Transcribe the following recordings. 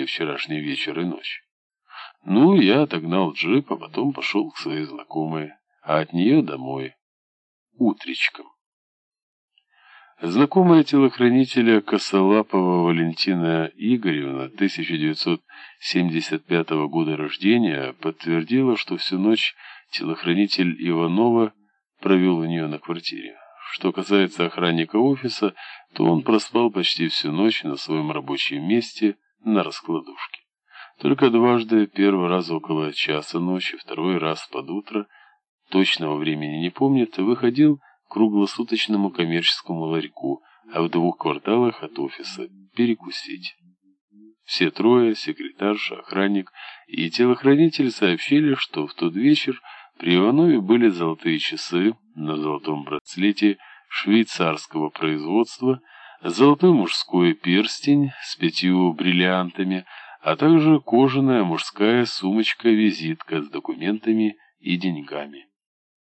вчерашний вечер и ночь. Ну, я отогнал джип, а потом пошел к своей знакомой, а от нее домой. Утречком. Знакомая телохранителя Косолапова Валентина Игоревна, 1975 года рождения, подтвердила, что всю ночь телохранитель Иванова провел у нее на квартире. Что касается охранника офиса, то он проспал почти всю ночь на своем рабочем месте на раскладушке. Только дважды, первый раз около часа ночи, второй раз под утро, точного времени не помнит, выходил к круглосуточному коммерческому ларьку, а в двух кварталах от офиса перекусить. Все трое, секретарша, охранник и телохранитель сообщили, что в тот вечер при Иванове были золотые часы на золотом браслете швейцарского производства, золотой мужской перстень с пятью бриллиантами, а также кожаная мужская сумочка-визитка с документами и деньгами.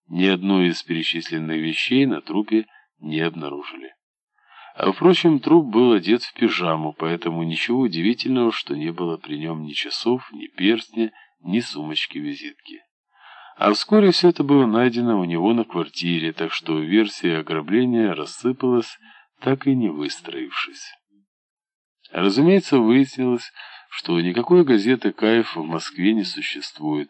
Ни одной из перечисленных вещей на трупе не обнаружили. А впрочем, труп был одет в пижаму, поэтому ничего удивительного, что не было при нем ни часов, ни перстня, ни сумочки-визитки. А вскоре все это было найдено у него на квартире, так что версия ограбления рассыпалась, так и не выстроившись. Разумеется, выяснилось, что никакой газеты «Кайф» в Москве не существует,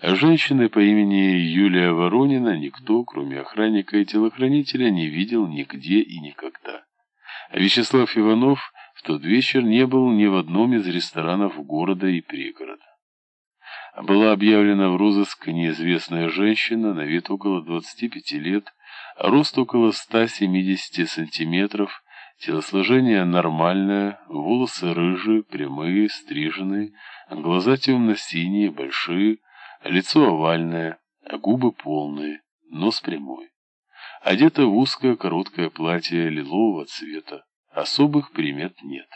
а женщины по имени Юлия Воронина никто, кроме охранника и телохранителя, не видел нигде и никогда. А Вячеслав Иванов в тот вечер не был ни в одном из ресторанов города и пригорода была объявлена в розыск неизвестная женщина на вид около 25 лет, рост около 170 сантиметров, телосложение нормальное, волосы рыжие, прямые, стриженные, глаза темно-синие, большие, лицо овальное, губы полные, нос прямой. Одета в узкое короткое платье лилового цвета, особых примет нет.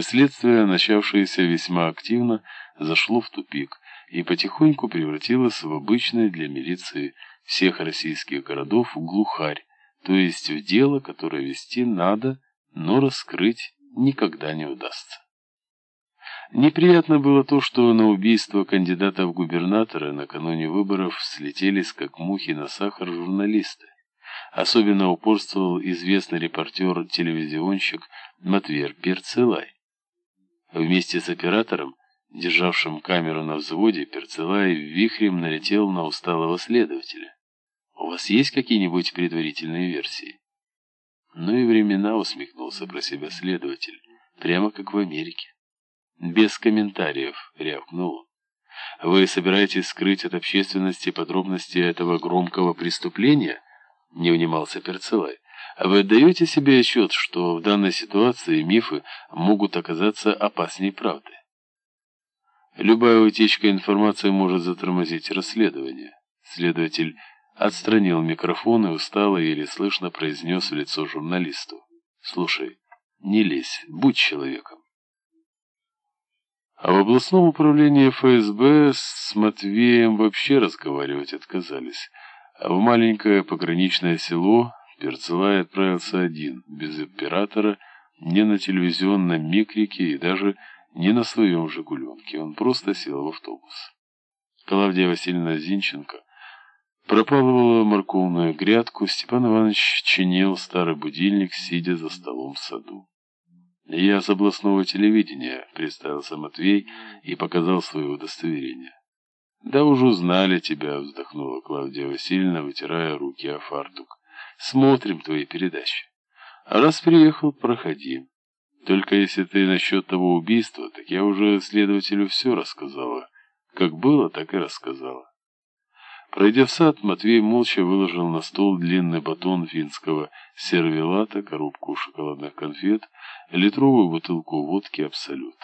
Следствие, начавшееся весьма активно, зашло в тупик и потихоньку превратилось в обычное для милиции всех российских городов глухарь, то есть в дело, которое вести надо, но раскрыть никогда не удастся. Неприятно было то, что на убийство кандидата в губернаторы накануне выборов слетелись как мухи на сахар журналисты. Особенно упорствовал известный репортер-телевизионщик Матвер Перцелай. Вместе с оператором державшим камеру на взводе, Перцелай вихрем налетел на усталого следователя. «У вас есть какие-нибудь предварительные версии?» «Ну и времена», — усмехнулся про себя следователь, «прямо как в Америке». «Без комментариев», — рявкнул. «Вы собираетесь скрыть от общественности подробности этого громкого преступления?» — не унимался Перцелай. «А вы отдаете себе отчет, что в данной ситуации мифы могут оказаться опаснее правды?» Любая утечка информации может затормозить расследование. Следователь отстранил микрофон и устало, еле слышно произнес в лицо журналисту. «Слушай, не лезь, будь человеком». А в областном управлении ФСБ с Матвеем вообще разговаривать отказались. А в маленькое пограничное село Перцелай отправился один, без оператора, не на телевизионном микрике и даже не на своем «Жигуленке», он просто сел в автобус. Клавдия Васильевна Зинченко пропалывала морковную грядку, Степан Иванович чинил старый будильник, сидя за столом в саду. «Я с областного телевидения», — представился Матвей и показал свое удостоверение. «Да уже узнали тебя», — вздохнула Клавдия Васильевна, вытирая руки о фартук. «Смотрим твои передачи. А раз приехал, проходи». Только если ты насчет того убийства, так я уже следователю все рассказала. Как было, так и рассказала. Пройдя в сад, Матвей молча выложил на стол длинный батон финского сервелата, коробку шоколадных конфет, литровую бутылку водки «Абсолют».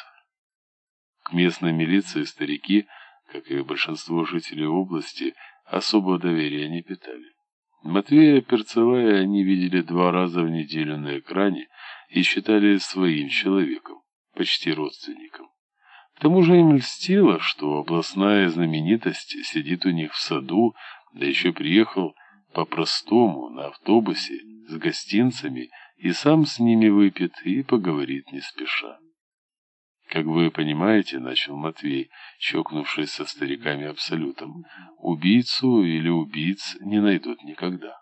К местной милиции старики, как и большинство жителей области, особого доверия не питали. Матвея Перцелая они видели два раза в неделю на экране, и считали своим человеком, почти родственником. К тому же им льстило, что областная знаменитость сидит у них в саду, да еще приехал по-простому на автобусе с гостинцами и сам с ними выпьет и поговорит не спеша. Как вы понимаете, начал Матвей, чокнувшись со стариками абсолютом, убийцу или убийц не найдут никогда.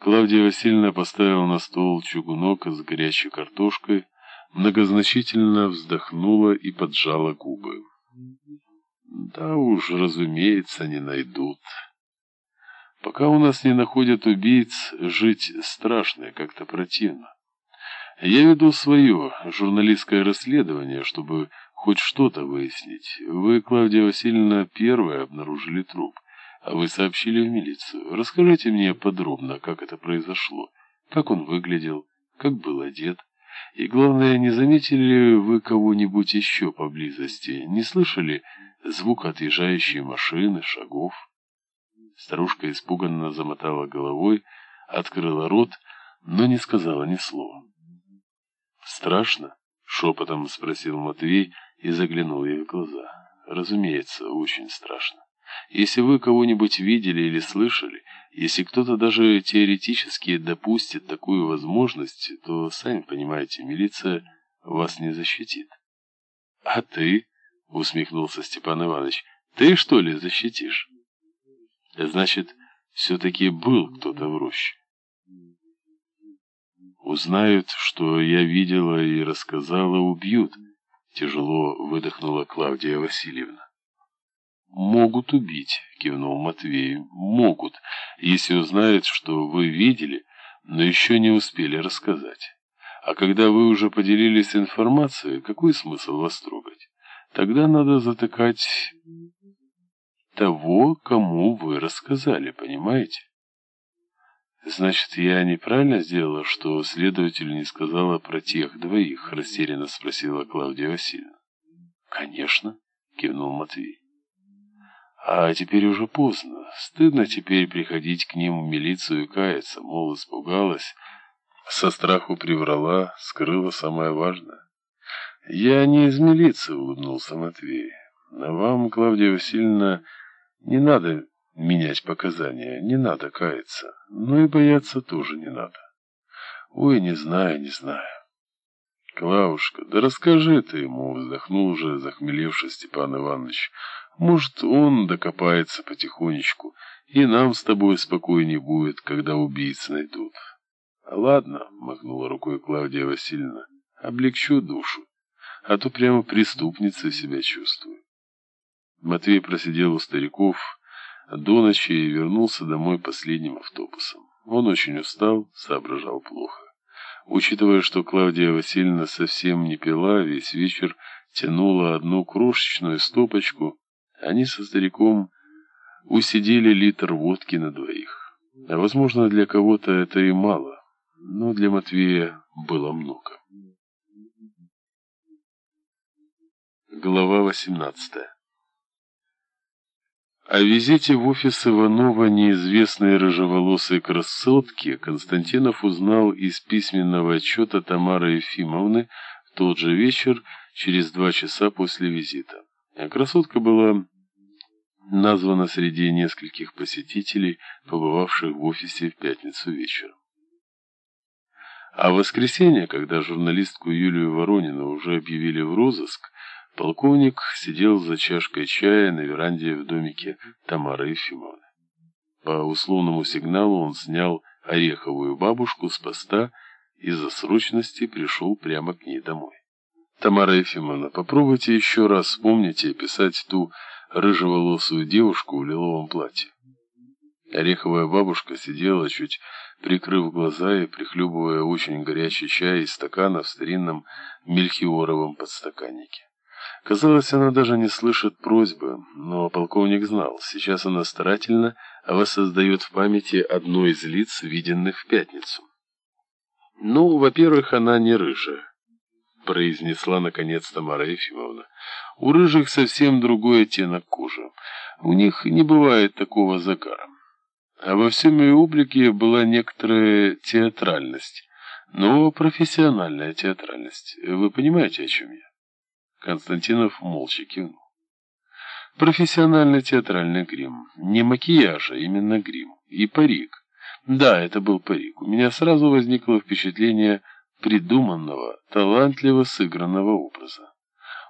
Клавдия Васильевна поставила на стол чугунок с горячей картошкой, многозначительно вздохнула и поджала губы. Да уж, разумеется, не найдут. Пока у нас не находят убийц, жить страшно и как-то противно. Я веду свое журналистское расследование, чтобы хоть что-то выяснить. Вы, Клавдия Васильевна, первая обнаружили труп, а вы сообщили в милицию. Расскажите мне подробно, как это произошло, как он выглядел, как был одет. И главное, не заметили ли вы кого-нибудь еще поблизости? Не слышали звук отъезжающей машины, шагов? Старушка испуганно замотала головой, открыла рот, но не сказала ни слова. «Страшно?» — шепотом спросил Матвей и заглянул ей в глаза. «Разумеется, очень страшно. Если вы кого-нибудь видели или слышали, если кто-то даже теоретически допустит такую возможность, то, сами понимаете, милиция вас не защитит». «А ты?» — усмехнулся Степан Иванович. «Ты, что ли, защитишь?» Значит, все-таки был кто-то в роще. Узнают, что я видела и рассказала, убьют. Тяжело выдохнула Клавдия Васильевна. «Могут убить», — кивнул Матвей. «Могут, если узнают, что вы видели, но еще не успели рассказать. А когда вы уже поделились информацией, какой смысл вас трогать? Тогда надо затыкать того, кому вы рассказали, понимаете? Значит, я неправильно сделала, что следователь не сказала про тех двоих, растерянно спросила Клавдия Васильевна. Конечно, кивнул Матвей. А теперь уже поздно. Стыдно теперь приходить к ним в милицию и каяться, мол, испугалась, со страху приврала, скрыла самое важное. Я не из милиции, улыбнулся Матвей. А вам, Клавдия Васильевна, не надо менять показания, не надо каяться, но и бояться тоже не надо. Ой, не знаю, не знаю. Клавушка, да расскажи ты ему, вздохнул уже захмелевший Степан Иванович. Может, он докопается потихонечку, и нам с тобой спокойнее будет, когда убийц найдут. Ладно, махнула рукой Клавдия Васильевна, облегчу душу, а то прямо преступницей себя чувствую. Матвей просидел у стариков до ночи и вернулся домой последним автобусом. Он очень устал, соображал плохо. Учитывая, что Клавдия Васильевна совсем не пила, весь вечер тянула одну крошечную стопочку, они со стариком усидели литр водки на двоих. Возможно, для кого-то это и мало, но для Матвея было много. Глава восемнадцатая о визите в офис Иванова неизвестной рыжеволосой красотки Константинов узнал из письменного отчета Тамары Ефимовны в тот же вечер, через два часа после визита. Красотка была названа среди нескольких посетителей, побывавших в офисе в пятницу вечером. А в воскресенье, когда журналистку Юлию Воронину уже объявили в розыск, Полковник сидел за чашкой чая на веранде в домике Тамары Ефимовны. По условному сигналу он снял ореховую бабушку с поста и за срочности пришел прямо к ней домой. «Тамара Ефимовна, попробуйте еще раз вспомнить и описать ту рыжеволосую девушку в лиловом платье». Ореховая бабушка сидела, чуть прикрыв глаза и прихлебывая очень горячий чай из стакана в старинном мельхиоровом подстаканнике. Казалось, она даже не слышит просьбы, но полковник знал, сейчас она старательно воссоздает в памяти одно из лиц, виденных в пятницу. «Ну, во-первых, она не рыжая», — произнесла наконец Тамара Ефимовна. «У рыжих совсем другой оттенок кожи. У них не бывает такого загара. А во всем ее облике была некоторая театральность, но профессиональная театральность. Вы понимаете, о чем я?» Константинов молча кивнул. Профессиональный театральный грим. Не макияж, а именно грим. И парик. Да, это был парик. У меня сразу возникло впечатление придуманного, талантливо сыгранного образа.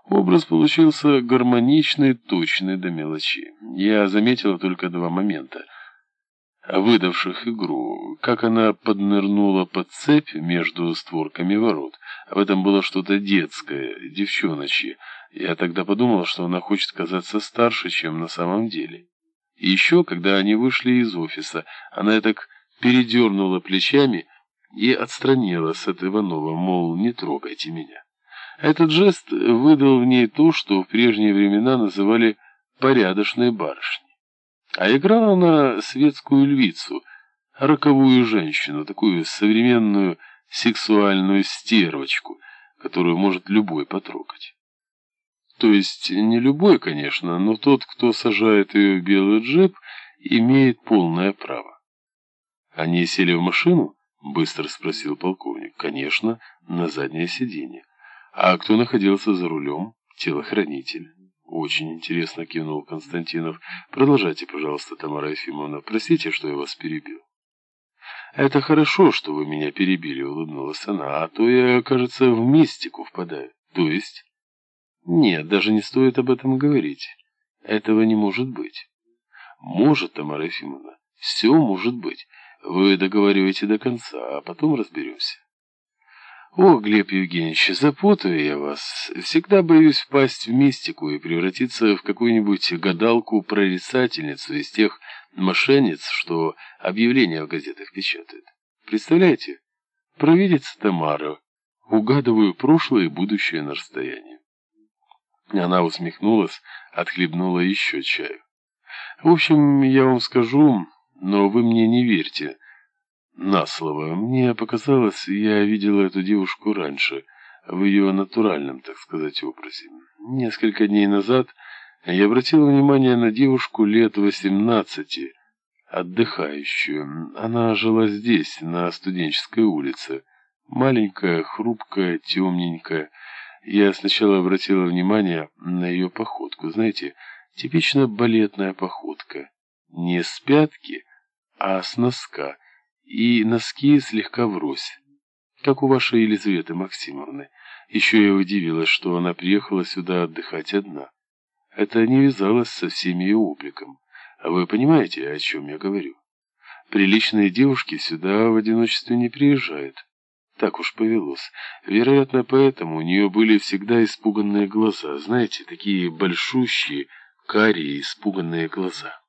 Образ получился гармоничный, точный до мелочи. Я заметила только два момента, выдавших игру. Как она поднырнула под цепь между створками ворот. В этом было что-то детское, девчоночье. Я тогда подумала, что она хочет казаться старше, чем на самом деле. И еще, когда они вышли из офиса, она так передернула плечами и отстранилась от Иванова, мол, не трогайте меня. Этот жест выдал в ней то, что в прежние времена называли «порядочной барышней». А играла она светскую львицу, роковую женщину, такую современную сексуальную стервочку, которую может любой потрогать. То есть не любой, конечно, но тот, кто сажает ее в белый джип, имеет полное право. Они сели в машину? Быстро спросил полковник. Конечно, на заднее сиденье. А кто находился за рулем? Телохранитель. Очень интересно кивнул Константинов. Продолжайте, пожалуйста, Тамара Ефимовна. Простите, что я вас перебил. Это хорошо, что вы меня перебили, улыбнулась она. А то я, кажется, в мистику впадаю. То есть? Нет, даже не стоит об этом говорить. Этого не может быть. Может, Тамара Ефимовна. Все может быть. Вы договариваете до конца, а потом разберемся. О, Глеб Евгеньевич, запутаю я вас. Всегда боюсь впасть в мистику и превратиться в какую-нибудь гадалку-прорицательницу из тех мошенниц, что объявления в газетах печатают. Представляете? Провидится Тамара. Угадываю прошлое и будущее на расстоянии. Она усмехнулась, отхлебнула еще чаю. В общем, я вам скажу, но вы мне не верьте на слово. Мне показалось, я видела эту девушку раньше, в ее натуральном, так сказать, образе. Несколько дней назад я обратил внимание на девушку лет восемнадцати, отдыхающую. Она жила здесь, на студенческой улице. Маленькая, хрупкая, темненькая. Я сначала обратила внимание на ее походку. Знаете, типично балетная походка. Не с пятки, а с носка и носки слегка врозь, как у вашей Елизаветы Максимовны. Еще я удивилась, что она приехала сюда отдыхать одна. Это не вязалось со всем ее обликом. А вы понимаете, о чем я говорю? Приличные девушки сюда в одиночестве не приезжают. Так уж повелось. Вероятно, поэтому у нее были всегда испуганные глаза. Знаете, такие большущие, карие, испуганные глаза.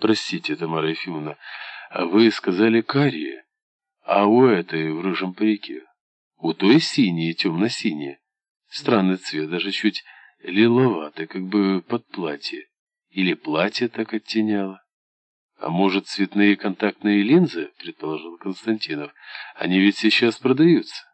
Простите, Тамара Ефимовна, а вы сказали карие, а у этой в рыжем парике. У той синие, темно-синие. Странный цвет, даже чуть лиловатый, как бы под платье. Или платье так оттеняло. А может, цветные контактные линзы, предположил Константинов. Они ведь сейчас продаются.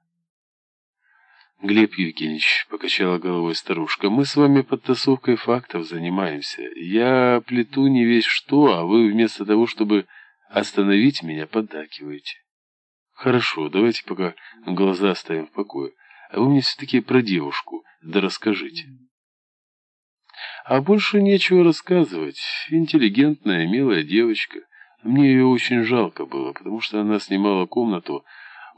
Глеб Евгеньевич, покачала головой старушка, мы с вами подтасовкой фактов занимаемся. Я плету не весь что, а вы вместо того, чтобы Остановить меня поддакиваете. Хорошо, давайте пока глаза оставим в покое. А вы мне все-таки про девушку, да расскажите. А больше нечего рассказывать. Интеллигентная, милая девочка. Мне ее очень жалко было, потому что она снимала комнату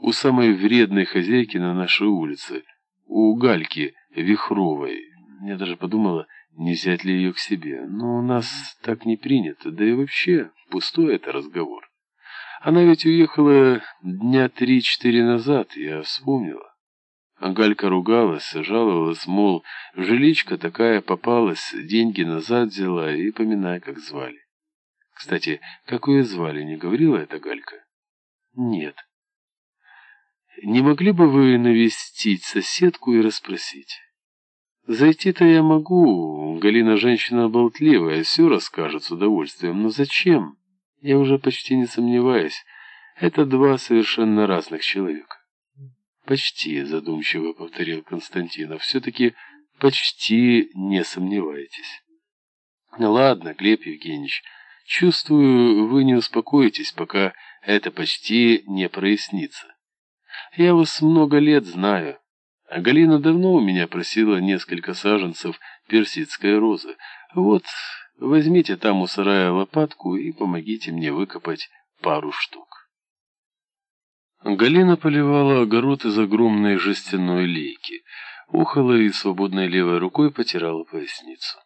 у самой вредной хозяйки на нашей улице, у Гальки Вихровой. Я даже подумала, не взять ли ее к себе. Но у нас так не принято, да и вообще пустой это разговор. Она ведь уехала дня три-четыре назад, я вспомнила. Галька ругалась, жаловалась, мол, жиличка такая попалась, деньги назад взяла и поминай, как звали. Кстати, как ее звали, не говорила эта Галька? Нет. Не могли бы вы навестить соседку и расспросить? Зайти-то я могу, Галина женщина болтливая, все расскажет с удовольствием, но зачем? Я уже почти не сомневаюсь, это два совершенно разных человека. Почти, задумчиво повторил Константинов, все-таки почти не сомневаетесь. Ладно, Глеб Евгеньевич, чувствую, вы не успокоитесь, пока это почти не прояснится. Я вас много лет знаю, а Галина давно у меня просила несколько саженцев персидской розы. Вот, возьмите там у сарая лопатку и помогите мне выкопать пару штук. Галина поливала огород из огромной жестяной лейки. ухала и свободной левой рукой потирала поясницу.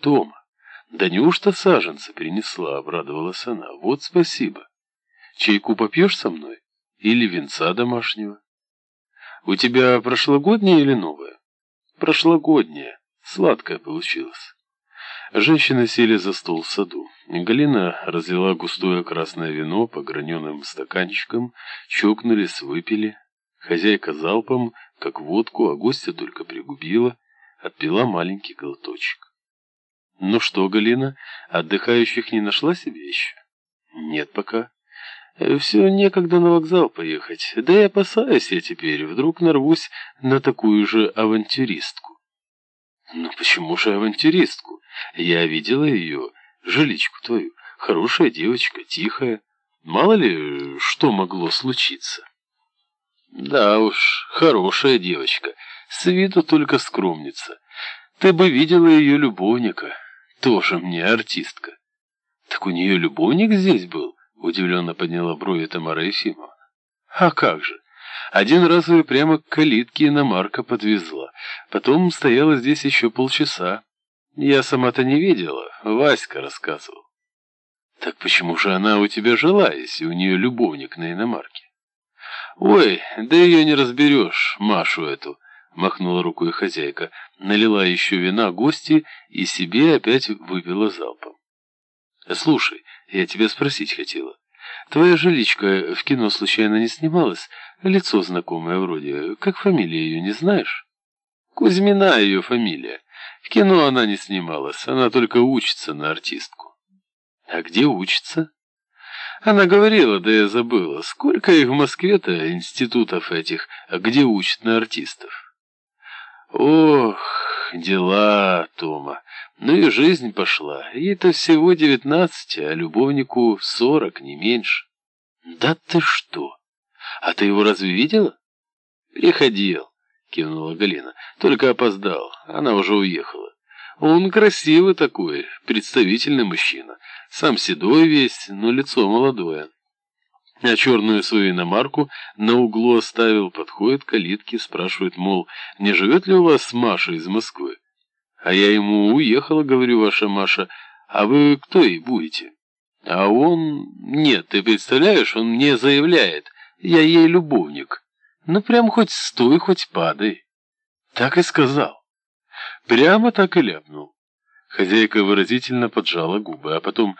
«Тома, да неужто саженца принесла?» — обрадовалась она. «Вот спасибо. Чайку попьешь со мной? Или венца домашнего?» «У тебя прошлогодняя или новая?» «Прошлогодняя. Сладкая получилась». Женщины сели за стол в саду. Галина разлила густое красное вино по граненым стаканчикам, чокнулись, выпили. Хозяйка залпом, как водку, а гостья только пригубила, отпила маленький глоточек. «Ну что, Галина, отдыхающих не нашла себе еще?» «Нет пока. Все некогда на вокзал поехать. Да и опасаюсь я теперь, вдруг нарвусь на такую же авантюристку». «Ну почему же авантюристку? Я видела ее, жиличку твою. Хорошая девочка, тихая. Мало ли, что могло случиться». Да уж, хорошая девочка, с виду только скромница. Ты бы видела ее любовника, тоже мне артистка. Так у нее любовник здесь был? Удивленно подняла брови Тамара Ефимова. А как же? Один раз ее прямо к калитке иномарка подвезла. Потом стояла здесь еще полчаса. Я сама-то не видела, Васька рассказывал. Так почему же она у тебя жила, если у нее любовник на иномарке? «Ой, да ее не разберешь, Машу эту», — махнула рукой хозяйка, налила еще вина гости и себе опять выпила залпом. «Слушай, я тебя спросить хотела. Твоя жиличка в кино случайно не снималась? Лицо знакомое вроде. Как фамилия ее, не знаешь?» «Кузьмина ее фамилия. В кино она не снималась, она только учится на артистку». «А где учится?» Она говорила, да я забыла, сколько их в Москве-то институтов этих, где учат на артистов. Ох, дела, Тома. Ну и жизнь пошла. Ей-то всего девятнадцать, а любовнику сорок, не меньше. Да ты что? А ты его разве видела? Приходил, кивнула Галина. Только опоздал, она уже уехала. Он красивый такой, представительный мужчина. Сам седой весь, но лицо молодое. А черную свою иномарку на углу оставил, подходит к калитке, спрашивает, мол, не живет ли у вас Маша из Москвы? А я ему уехала, говорю, ваша Маша, а вы кто ей будете? А он... Нет, ты представляешь, он мне заявляет, я ей любовник. Ну прям хоть стой, хоть падай. Так и сказал. Прямо так и ляпнул. Хозяйка выразительно поджала губы, а потом